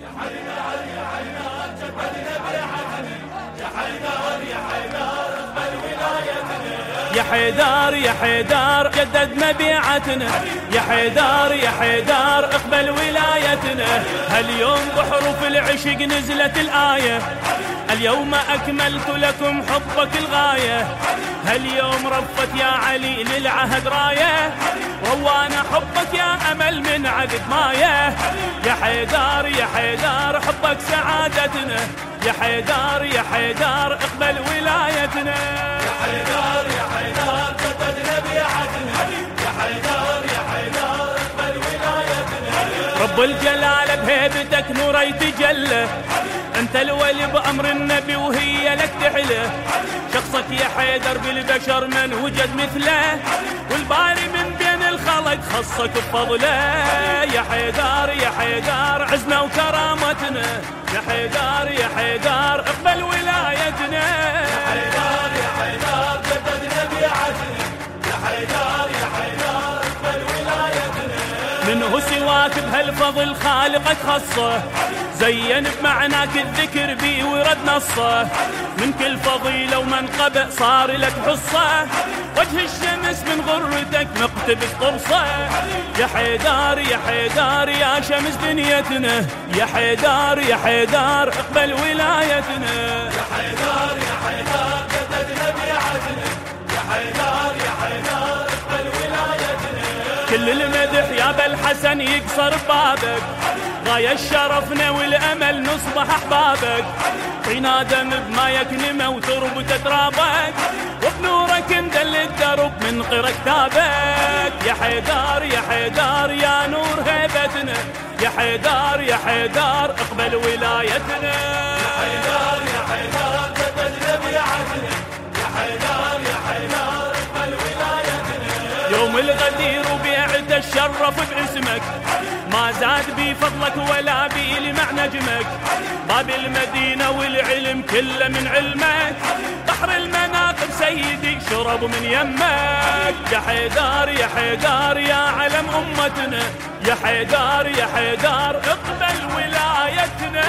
يا حيدر يا بيعتنا يا يا اقبل ولايتنا يا حيدر يا بيعتنا يا حيدر اقبل ولايتنا. هاليوم بحروف العشق نزلت الآية. اليوم أكملت لكم حبك الغاية. هاليوم رفت يا علي للعهد راية. روانا حبك يا أمل من عقد ماية. يا حيدر يا حيدر حبك سعادتنا. يا حيدر يا حيدر اقبل ولايتنا. يا حيدر يا حيدر جددنا بيعتنا يا حيدر يا حيدر اقبل ولايتنا. رب الجلال بهيبتك نور يتجلى. انت الولي بأمر النبي وهي لك تحله شخصك يا حيدر بالبشر من وجد مثله. والباري من الخلق خصك بفضله. يا حيدر يا حيدر عزنا وكرامتنا. يا حيدر يا حيدر اقبل. منه سواك بهالفضل خالقك خصه؟ زين بمعناك الذكر بي ورد نصه. من كل فضيلة ومنقبة صار لك حصة. وجه الشمس من غرتك مقتبس قرصة. يا حيدار يا حيدار يا شمس دنيتنا. يا حيدار يا حيدار اقبل ولايتنا. يا حيدر يا حيدر جددنا بيعتنا. يا حيدر يا حيدر اقبل ولايتنا. كل بالحسن يقصر بابك. غاية شرفنا والامل نصبح أحبابك. طينا دم بما يكنمه وتربط ترابك وبنورك ندل الدرب من قرى كتابك. يا حيدار يا حيدار يا نور هيبتنا. يا حيدار يا حيدار اقبل ولايتنا. يا حيدر يا حيدر جددنا بيعتنا يا حيدر يا حيدر اقبل ولايتنا. يوم الغدير وبيعته الشرف باسمك ما زاد بي فضلك ولا بي لمع نجمك باب المدينة والعلم كله من علمك. بحر المناقب سيدي شرب من يمك. يا حيدار يا حيدار يا علم أمتنا. يا حيدار يا حيدار اقبل ولايتنا.